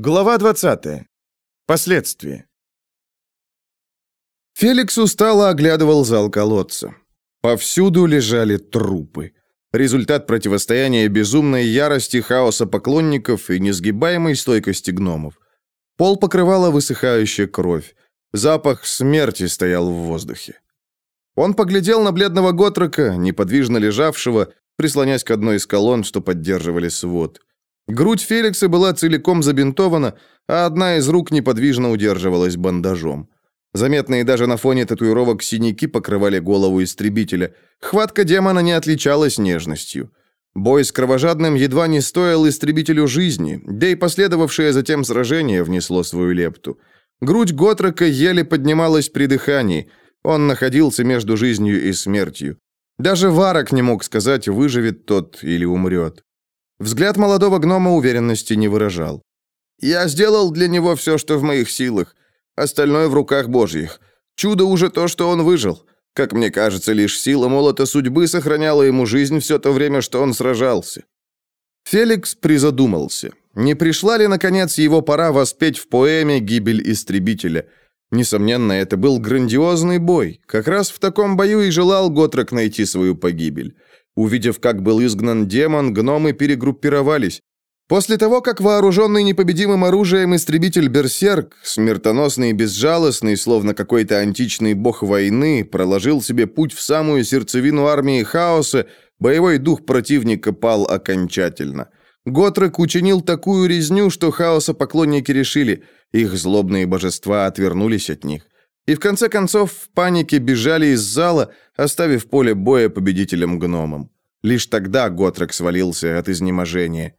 Глава 20. Последствия. Феликс устало оглядывал зал колодца. Повсюду лежали трупы. Результат противостояния безумной ярости хаоса поклонников и несгибаемой стойкости гномов. Пол покрывала высыхающая кровь. Запах смерти стоял в воздухе. Он поглядел на бледного Готрока, неподвижно лежавшего, прислонясь к одной из колонн, что поддерживали свод. Грудь Феликса была целиком забинтована, а одна из рук неподвижно удерживалась бандажом. Заметные даже на фоне татуировок синяки покрывали голову истребителя. Хватка демона не отличалась нежностью. Бой с кровожадным едва не стоил истребителю жизни, да и последовавшее затем сражение внесло свою лепту. Грудь Готрока еле поднималась при дыхании. Он находился между жизнью и смертью. Даже Варок не мог сказать, выживет тот или умрет. Взгляд молодого гнома уверенности не выражал. «Я сделал для него все, что в моих силах. Остальное в руках Божьих. Чудо уже то, что он выжил. Как мне кажется, лишь сила молота судьбы сохраняла ему жизнь все то время, что он сражался». Феликс призадумался. Не пришла ли, наконец, его пора воспеть в поэме «Гибель истребителя»? Несомненно, это был грандиозный бой. Как раз в таком бою и желал Готрок найти свою погибель. Увидев, как был изгнан демон, гномы перегруппировались. После того, как вооруженный непобедимым оружием истребитель Берсерк, смертоносный и безжалостный, словно какой-то античный бог войны, проложил себе путь в самую сердцевину армии хаоса, боевой дух противника пал окончательно. Готрек учинил такую резню, что хаоса поклонники решили, их злобные божества отвернулись от них и в конце концов в панике бежали из зала, оставив поле боя победителем гномом. Лишь тогда Готрек свалился от изнеможения.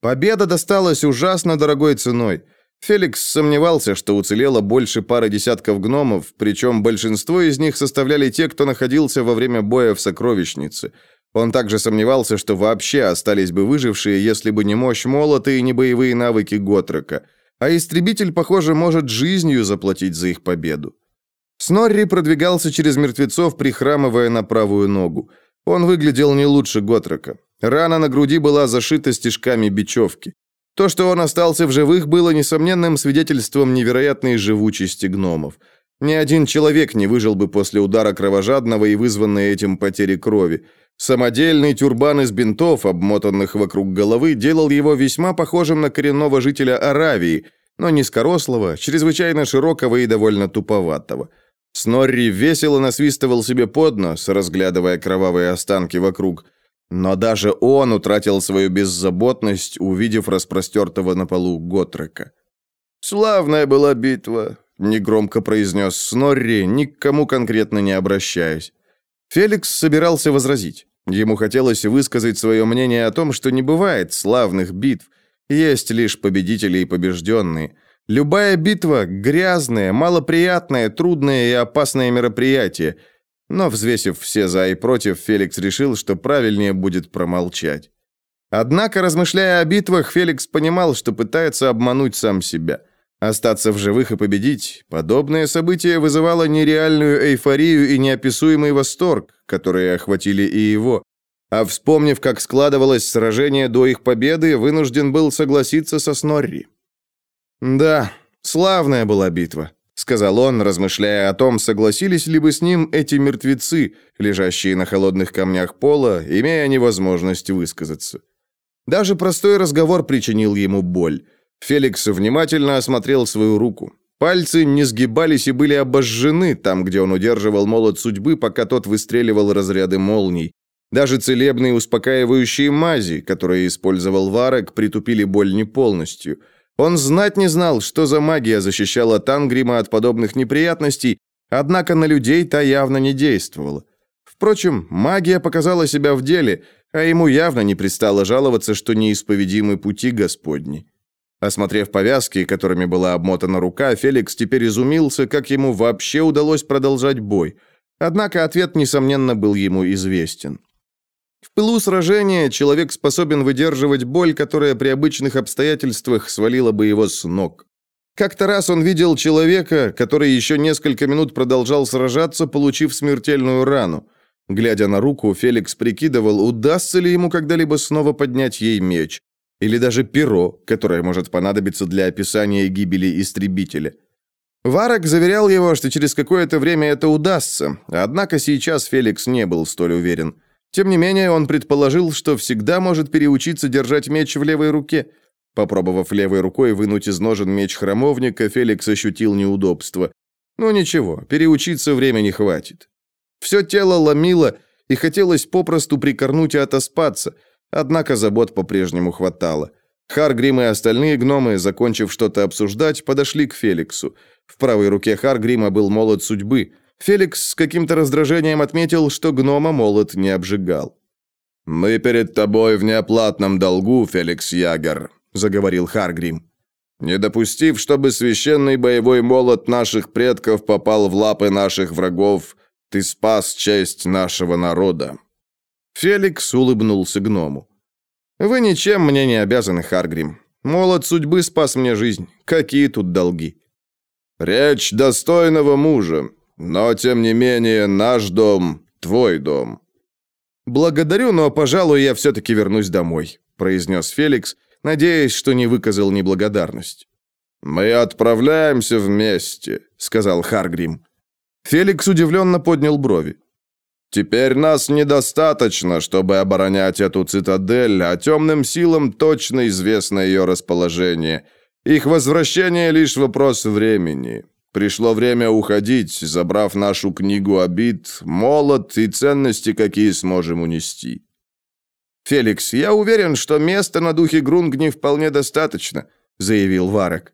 Победа досталась ужасно дорогой ценой. Феликс сомневался, что уцелело больше пары десятков гномов, причем большинство из них составляли те, кто находился во время боя в сокровищнице. Он также сомневался, что вообще остались бы выжившие, если бы не мощь молота и не боевые навыки Готрека – а истребитель, похоже, может жизнью заплатить за их победу. Снорри продвигался через мертвецов, прихрамывая на правую ногу. Он выглядел не лучше Готрека. Рана на груди была зашита стежками бечевки. То, что он остался в живых, было несомненным свидетельством невероятной живучести гномов. Ни один человек не выжил бы после удара кровожадного и вызванной этим потери крови. Самодельный тюрбан из бинтов, обмотанных вокруг головы, делал его весьма похожим на коренного жителя Аравии, но низкорослого, чрезвычайно широкого и довольно туповатого. Снорри весело насвистывал себе под нос, разглядывая кровавые останки вокруг. Но даже он утратил свою беззаботность, увидев распростертого на полу Готрека. «Славная была битва», — негромко произнес Снорри, ни к кому конкретно не обращаясь. Феликс собирался возразить. Ему хотелось высказать свое мнение о том, что не бывает славных битв, есть лишь победители и побежденные. Любая битва – грязное, малоприятное, трудное и опасное мероприятие. Но, взвесив все за и против, Феликс решил, что правильнее будет промолчать. Однако, размышляя о битвах, Феликс понимал, что пытается обмануть сам себя – Остаться в живых и победить – подобное событие вызывало нереальную эйфорию и неописуемый восторг, которые охватили и его. А вспомнив, как складывалось сражение до их победы, вынужден был согласиться со Снорри. «Да, славная была битва», — сказал он, размышляя о том, согласились ли бы с ним эти мертвецы, лежащие на холодных камнях пола, имея невозможность высказаться. Даже простой разговор причинил ему боль. Феликс внимательно осмотрел свою руку. Пальцы не сгибались и были обожжены там, где он удерживал молот судьбы, пока тот выстреливал разряды молний. Даже целебные успокаивающие мази, которые использовал Варек, притупили боль не полностью. Он знать не знал, что за магия защищала Тангрима от подобных неприятностей, однако на людей та явно не действовала. Впрочем, магия показала себя в деле, а ему явно не пристало жаловаться, что неисповедимы пути Господни. Осмотрев повязки, которыми была обмотана рука, Феликс теперь изумился, как ему вообще удалось продолжать бой. Однако ответ, несомненно, был ему известен. В пылу сражения человек способен выдерживать боль, которая при обычных обстоятельствах свалила бы его с ног. Как-то раз он видел человека, который еще несколько минут продолжал сражаться, получив смертельную рану. Глядя на руку, Феликс прикидывал, удастся ли ему когда-либо снова поднять ей меч. Или даже перо, которое может понадобиться для описания гибели истребителя. Варок заверял его, что через какое-то время это удастся, однако сейчас Феликс не был столь уверен. Тем не менее, он предположил, что всегда может переучиться держать меч в левой руке. Попробовав левой рукой вынуть из ножен меч храмовника, Феликс ощутил неудобство. Ну ничего, переучиться времени хватит. Все тело ломило, и хотелось попросту прикорнуть и отоспаться, однако забот по-прежнему хватало. Харгрим и остальные гномы, закончив что-то обсуждать, подошли к Феликсу. В правой руке Харгрима был молот судьбы. Феликс с каким-то раздражением отметил, что гнома молот не обжигал. «Мы перед тобой в неоплатном долгу, Феликс Ягер», — заговорил Харгрим. «Не допустив, чтобы священный боевой молот наших предков попал в лапы наших врагов, ты спас честь нашего народа». Феликс улыбнулся гному. «Вы ничем мне не обязаны, Харгрим. Молот судьбы спас мне жизнь. Какие тут долги?» «Речь достойного мужа, но, тем не менее, наш дом – твой дом». «Благодарю, но, пожалуй, я все-таки вернусь домой», – произнес Феликс, надеясь, что не выказал неблагодарность. «Мы отправляемся вместе», – сказал Харгрим. Феликс удивленно поднял брови. «Теперь нас недостаточно, чтобы оборонять эту цитадель, а темным силам точно известно ее расположение. Их возвращение лишь вопрос времени. Пришло время уходить, забрав нашу книгу обид, молот и ценности, какие сможем унести». «Феликс, я уверен, что места на духе Грунгни вполне достаточно», — заявил Варок.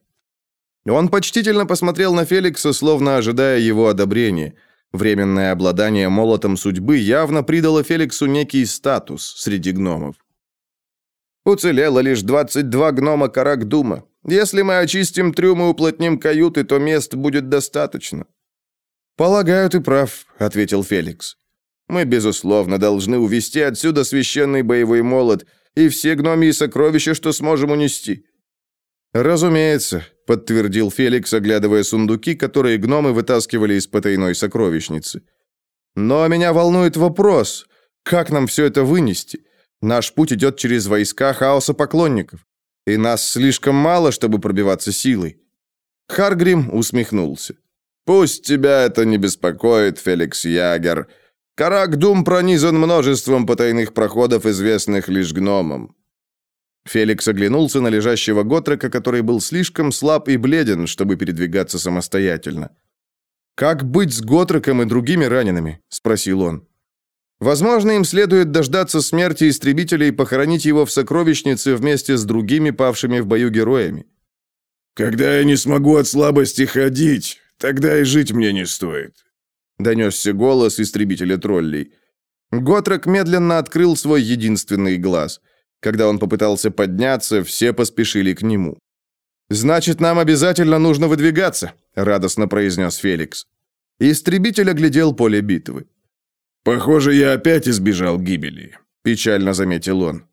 Он почтительно посмотрел на Феликса, словно ожидая его одобрения. Временное обладание молотом судьбы явно придало Феликсу некий статус среди гномов. «Уцелело лишь 22 гнома Каракдума. Если мы очистим трюм и уплотним каюты, то мест будет достаточно». «Полагаю, ты прав», — ответил Феликс. «Мы, безусловно, должны увести отсюда священный боевой молот и все гномии сокровища, что сможем унести». «Разумеется», — подтвердил Феликс, оглядывая сундуки, которые гномы вытаскивали из потайной сокровищницы. «Но меня волнует вопрос, как нам все это вынести? Наш путь идет через войска хаоса поклонников, и нас слишком мало, чтобы пробиваться силой». Харгрим усмехнулся. «Пусть тебя это не беспокоит, Феликс Ягер. Карак-Дум пронизан множеством потайных проходов, известных лишь гномам. Феликс оглянулся на лежащего Готрека, который был слишком слаб и бледен, чтобы передвигаться самостоятельно. «Как быть с Готреком и другими ранеными?» – спросил он. «Возможно, им следует дождаться смерти истребителя и похоронить его в сокровищнице вместе с другими павшими в бою героями». «Когда я не смогу от слабости ходить, тогда и жить мне не стоит», – донесся голос истребителя троллей. Готрек медленно открыл свой единственный глаз – когда он попытался подняться, все поспешили к нему. «Значит, нам обязательно нужно выдвигаться», — радостно произнес Феликс. Истребитель оглядел поле битвы. «Похоже, я опять избежал гибели», — печально заметил он.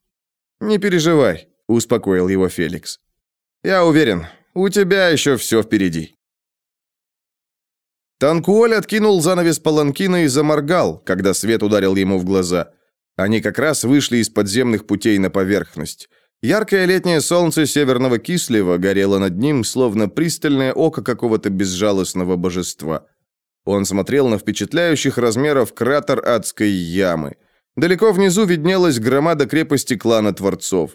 «Не переживай», — успокоил его Феликс. «Я уверен, у тебя еще все впереди». Танкуоль откинул занавес паланкина и заморгал, когда свет ударил ему в глаза. Они как раз вышли из подземных путей на поверхность. Яркое летнее солнце северного Кислева горело над ним, словно пристальное око какого-то безжалостного божества. Он смотрел на впечатляющих размеров кратер адской ямы. Далеко внизу виднелась громада крепости клана Творцов.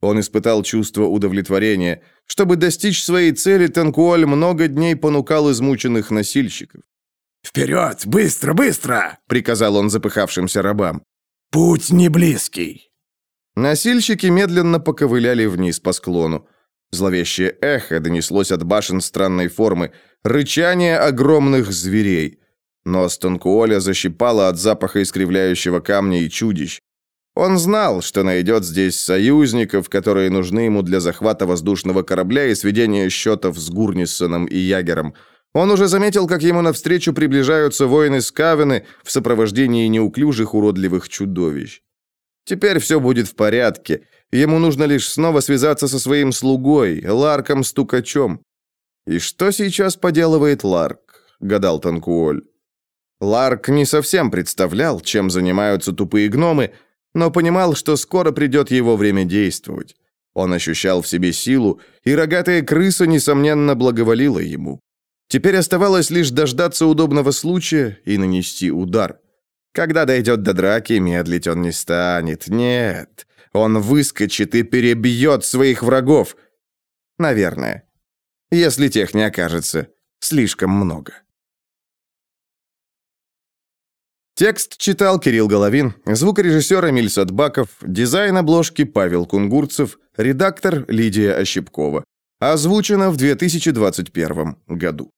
Он испытал чувство удовлетворения. Чтобы достичь своей цели, Танкуоль много дней понукал измученных носильщиков. «Вперед! Быстро, быстро!» — приказал он запыхавшимся рабам. Путь не близкий. Носильщики медленно поковыляли вниз по склону. Зловещее эхо донеслось от башен странной формы, рычание огромных зверей. Нос Тонкуоля защипало от запаха искривляющего камня и чудищ. Он знал, что найдет здесь союзников, которые нужны ему для захвата воздушного корабля и сведения счетов с Гурниссоном и Ягером – он уже заметил, как ему навстречу приближаются воины Скавены в сопровождении неуклюжих уродливых чудовищ. Теперь все будет в порядке. Ему нужно лишь снова связаться со своим слугой, Ларком-стукачом. «И что сейчас поделывает Ларк?» — гадал Танкуоль. Ларк не совсем представлял, чем занимаются тупые гномы, но понимал, что скоро придет его время действовать. Он ощущал в себе силу, и рогатая крыса, несомненно, благоволила ему. Теперь оставалось лишь дождаться удобного случая и нанести удар. Когда дойдет до драки, медлить он не станет. Нет, он выскочит и перебьет своих врагов. Наверное. Если тех не окажется слишком много. Текст читал Кирилл Головин, звукорежиссер Эмиль Садбаков, дизайн обложки Павел Кунгурцев, редактор Лидия Ощепкова. Озвучено в 2021 году.